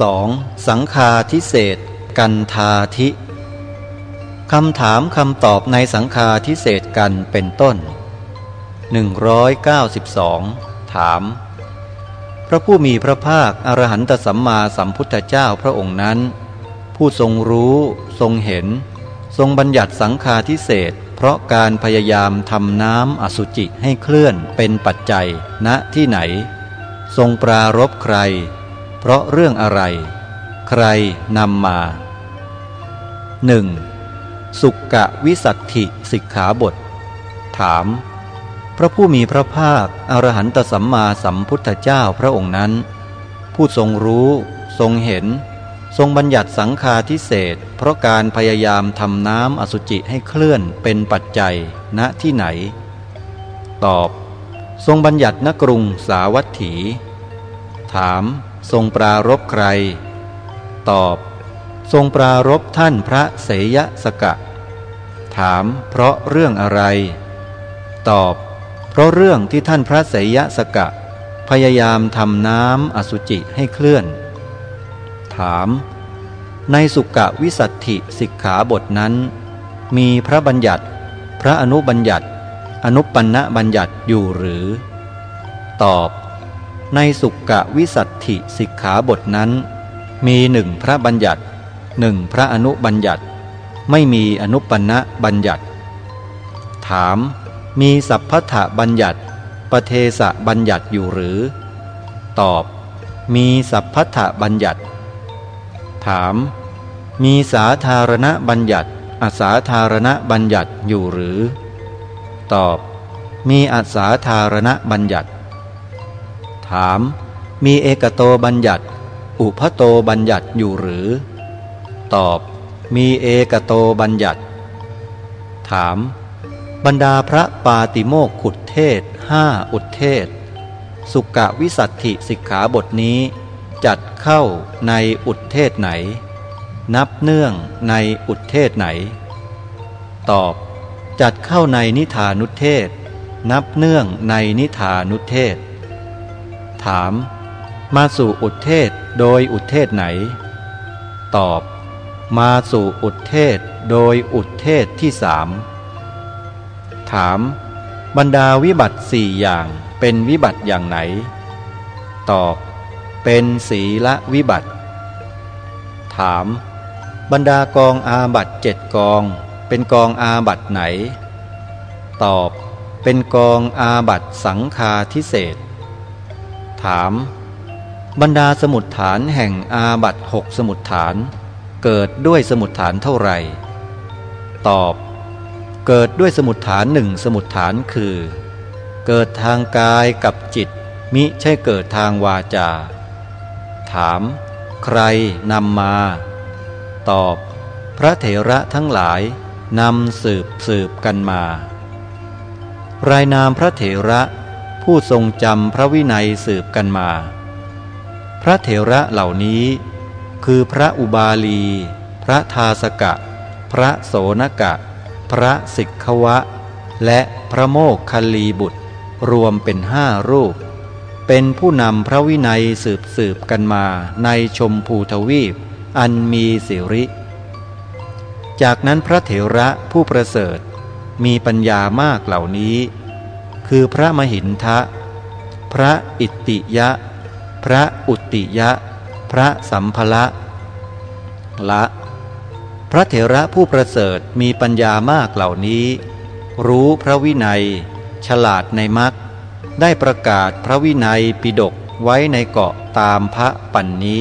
2. สังคาทิเศษกันทาธิคำถามคำตอบในสังคาทิเศษกันเป็นต้น 192 ถาม พระผู้มีพระภาคอรหันตสัมมาสัมพุทธเจ้าพระองค์นั้น ผู้ทรงรู้ทรงเห็น ทรงบัญญัติสังคาทิเศษเพราะการพยายามทำน้ำอสุจิให้เคลื่อนเป็นปัจจัยณที่ไหน ทรงปรารบใคร เพราะเรื่องอะไร ใครนำมาหนึ่งสุกกะวิสัตถิสิกขาบท ถาม พระผู้มีพระภาคอรหันตสัมมาสัมพุทธเจ้าพระองค์นั้น ผู้ทรงรู้ ทรงเห็น ทรงบัญญัติสังฆาทิเศษเพราะการพยายามทำน้ำอสุจิให้เคลื่อนเป็นปัจจัยณที่ไหน ตอบ ทรงบัญญัติณกรุงสาวัตถี ถาม ทรงปรารบใคร ตอบ ทรงปรารบท่านพระเสยสกะ ถามเพราะเรื่องอะไร ตอบ เพราะเรื่องที่ท่านพระเสยสกะ พยายามทำน้ำอสุจิให้เคลื่อน ถาม ในสุกะวิสัตถิสิกขาบทนั้น มีพระบัญญัติ พระอนุบัญญัติ อนุปันนบัญญัติอยู่หรือ ตอบ ในสุกะวิสัตถิสิกขาบทนั้น มีหนึ่งพระบัญญัติหนึ่งพระอนุบัญญัติ ไม่มีอนุปันะบัญญัติ ถาม มีสัพพะบัญญัติปเทสะบัญญัติอยู่หรือ ตอบ มีสัพพะบัญญัติ ถาม มีสาธารณบัญญัติอาสาธารณบัญญัติอยู่หรือ ตอบ มีอาสาธารณบัญญัติ ถาม มีเอกโตบัญญัติ อุพโตบัญญัติอยู่หรือ ตอบ มีเอกโตบัญญัติ ถาม บรรดาพระปาติโมกขุดเทศห้าอุทเทศ สุกะวิสัตถิสิกขาบทนี้ จัดเข้าในอุทเทศไหน นับเนื่องในอุทเทศไหน ตอบ จัดเข้าในนิทานุเทศนับเนื่องในนิทานุเทศ ถาม มาสู่อุทเทศโดยอุทเทศไหน ตอบ มาสู่อุทเทศโดยอุทเทศที่สามถาม บรรดาวิบัติสี่อย่างเป็นวิบัติอย่างไหน ตอบ เป็นศีละวิบัติ ถาม บรรดากองอาบัตเจ็ดกอง เป็นกองอาบัตไหน ตอบ เป็นกองอาบัตสังคาทิเศษ ถามบรรดาสมุดฐานแห่งอาบัตหกสมุดฐาน เกิดด้วยสมุดฐานเท่าไหร่ ตอบ เกิดด้วยสมุดฐานหนึ่งสมุดฐานคือ เกิดทางกายกับจิต มิใช่เกิดทางวาจา ถาม ใครนำมา ตอบ พระเถระทั้งหลายนำสืบสืบกันมา รายนามพระเถระ ผู้ทรงจำพระวินัยสืบกันมา พระเถระเหล่านี้ คือพระอุบาลี พระทาสกะ พระโสนกะ พระสิกขวะ และพระโมกคลีบุตร รวมเป็นห้ารูป เป็นผู้นำพระวินัยสืบสืบกันมาในชมพูทวีป อันมีสิริ จากนั้นพระเถระผู้ประเสริฐมีปัญญามากเหล่านี้ คือพระมหินทะ พระอิติยะ พระอุตติยะ พระสัมภละละ พระเถระผู้ประเสริฐมีปัญญามากเหล่านี้ รู้พระวินัย ฉลาดในมักได้ประกาศพระวินัยปิดกไว้ในเกาะตามพระปันนี้